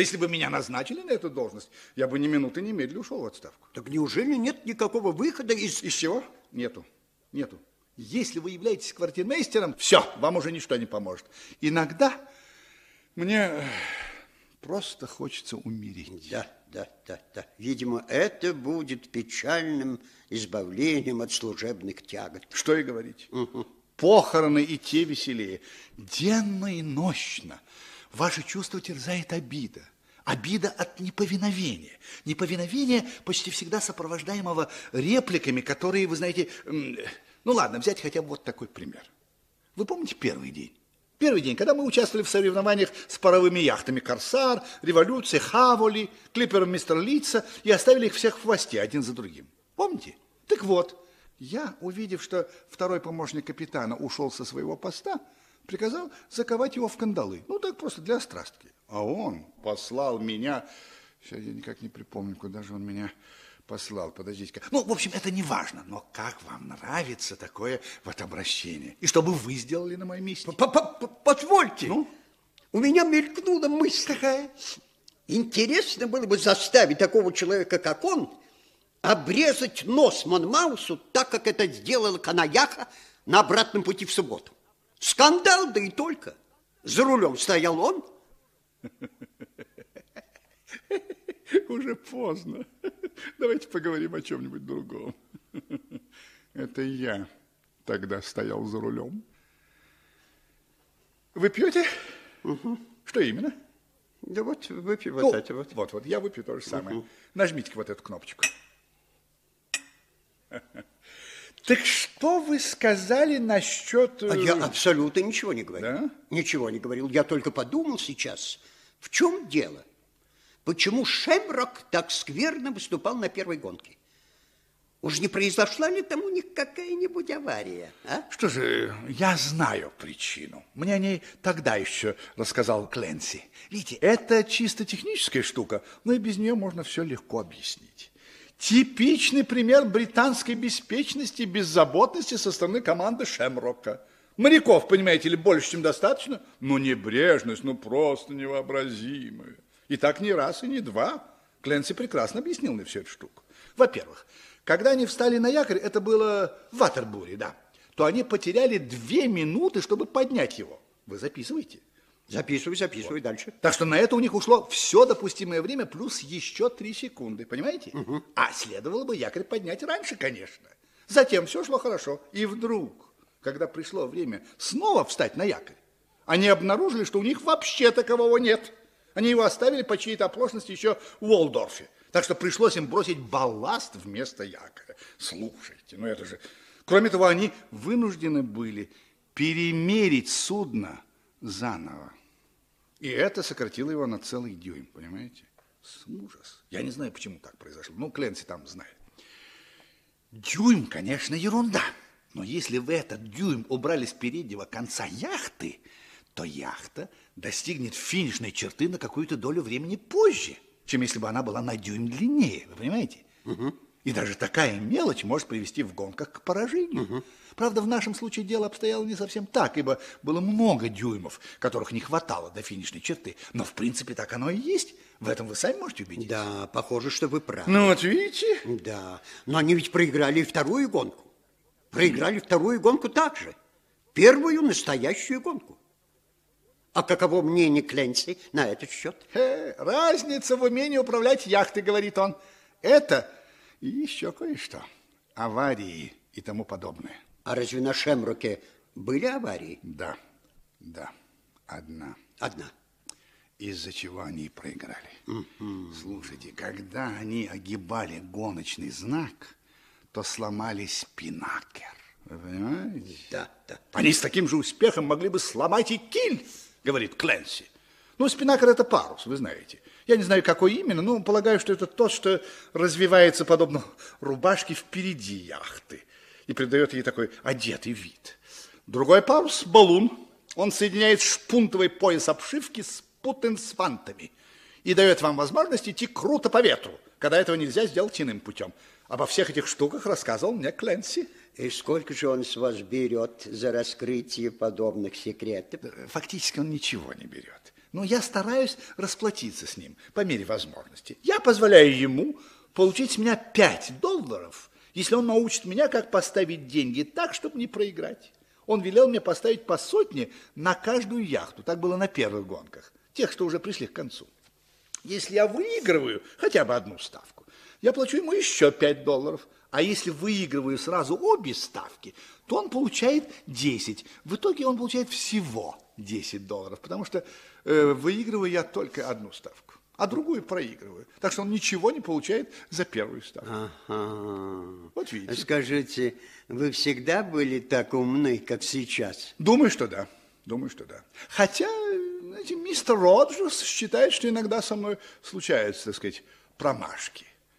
Если бы меня назначили на эту должность, я бы ни минуты немедленно ушел в отставку. Так неужели нет никакого выхода из... Из чего? Нету. Нету. Если вы являетесь квартирмейстером, все, вам уже ничто не поможет. Иногда мне просто хочется умереть. Да, да, да, да. Видимо, это будет печальным избавлением от служебных тягот. Что и говорить. Угу. Похороны и те веселее. Денно и нощно ваши чувства терзает обида. Обида от неповиновения. Неповиновение почти всегда сопровождаемого репликами, которые, вы знаете, ну ладно, взять хотя бы вот такой пример. Вы помните первый день? Первый день, когда мы участвовали в соревнованиях с паровыми яхтами «Корсар», «Революция», «Хаволи», клипером «Мистер Лица» и оставили их всех в хвосте один за другим. Помните? Так вот, я, увидев, что второй помощник капитана ушел со своего поста, приказал заковать его в кандалы. Ну, так просто для страстки. А он послал меня... Сейчас я никак не припомню, куда же он меня послал, подождите-ка. Ну, в общем, это не важно, но как вам нравится такое вот обращение? И что бы вы сделали на моем месте? П -п -п Позвольте. Ну? У меня мелькнула мысль такая. Интересно было бы заставить такого человека, как он, обрезать нос Монмаусу, так как это сделала Канаяха на обратном пути в субботу. Скандал, да и только. За рулем стоял он. Уже поздно. Давайте поговорим о чем-нибудь другом. Это я тогда стоял за рулем. Вы пьете? Угу. Что именно? Да вот выпью вот ну, это вот. Вот, вот, я выпью то же самое. Угу. Нажмите вот эту кнопочку. Так что вы сказали насчет... А я абсолютно ничего не говорил. Да? Ничего не говорил. Я только подумал сейчас, в чем дело? почему Шемрок так скверно выступал на первой гонке. Уж не произошла ли там у них какая-нибудь авария, а? Что же, я знаю причину. Мне о ней тогда еще рассказал Кленси. Видите, это чисто техническая штука, но и без нее можно все легко объяснить. Типичный пример британской беспечности и беззаботности со стороны команды Шемрока. Моряков, понимаете ли, больше, чем достаточно, но небрежность, ну просто невообразимая. И так не раз и не два. Кленси прекрасно объяснил мне всю эту штуку. Во-первых, когда они встали на якорь, это было в Ватербуре, да, то они потеряли две минуты, чтобы поднять его. Вы записываете? Записывай, записывай вот. дальше. Так что на это у них ушло все допустимое время плюс еще три секунды, понимаете? Угу. А следовало бы якорь поднять раньше, конечно. Затем все шло хорошо. И вдруг, когда пришло время снова встать на якорь, они обнаружили, что у них вообще такового нет. Они его оставили по чьей-то оплошности еще в Уолдорфе. Так что пришлось им бросить балласт вместо якоря. Слушайте, ну это же... Кроме того, они вынуждены были перемерить судно заново. И это сократило его на целый дюйм, понимаете? Ужас. Я не знаю, почему так произошло. Ну, Кленси там знает. Дюйм, конечно, ерунда. Но если в этот дюйм убрали с переднего конца яхты, то яхта достигнет финишной черты на какую-то долю времени позже, чем если бы она была на дюйм длиннее, вы понимаете? Угу. И даже такая мелочь может привести в гонках к поражению. Угу. Правда, в нашем случае дело обстояло не совсем так, ибо было много дюймов, которых не хватало до финишной черты. Но, в принципе, так оно и есть. В этом вы сами можете убедиться. Да, похоже, что вы правы. Ну, вот видите? Да, но они ведь проиграли вторую гонку. Проиграли вторую гонку также. Первую настоящую гонку. А каково мнение Кленси на этот счет? Э, разница в умении управлять яхтой, говорит он. Это и еще кое-что. Аварии и тому подобное. А разве на Шемроке были аварии? Да, да, одна. Одна. Из-за чего они проиграли. Угу. Слушайте, когда они огибали гоночный знак, то сломали спинакер. Вы понимаете? Да, да. Они с таким же успехом могли бы сломать и киль говорит Кленси. Ну, спинакер – это парус, вы знаете. Я не знаю, какой именно, но полагаю, что это тот, что развивается подобно рубашке впереди яхты и придает ей такой одетый вид. Другой парус – баллон. Он соединяет шпунтовый пояс обшивки с путенсвантами и дает вам возможность идти круто по ветру, когда этого нельзя сделать иным путем. Обо всех этих штуках рассказывал мне Кленси. И сколько же он с вас берет за раскрытие подобных секретов? Фактически он ничего не берет. Но я стараюсь расплатиться с ним по мере возможности. Я позволяю ему получить с меня 5 долларов, если он научит меня, как поставить деньги так, чтобы не проиграть. Он велел мне поставить по сотне на каждую яхту. Так было на первых гонках, тех, что уже пришли к концу. Если я выигрываю хотя бы одну ставку, я плачу ему еще 5 долларов. А если выигрываю сразу обе ставки, то он получает 10. В итоге он получает всего 10 долларов, потому что э, выигрываю я только одну ставку, а другую проигрываю. Так что он ничего не получает за первую ставку. Ага. Вот видите. Скажите, вы всегда были так умны, как сейчас? Думаю, что да. Думаю, что да. Хотя, знаете, мистер Роджерс считает, что иногда со мной случаются, так сказать, промашки.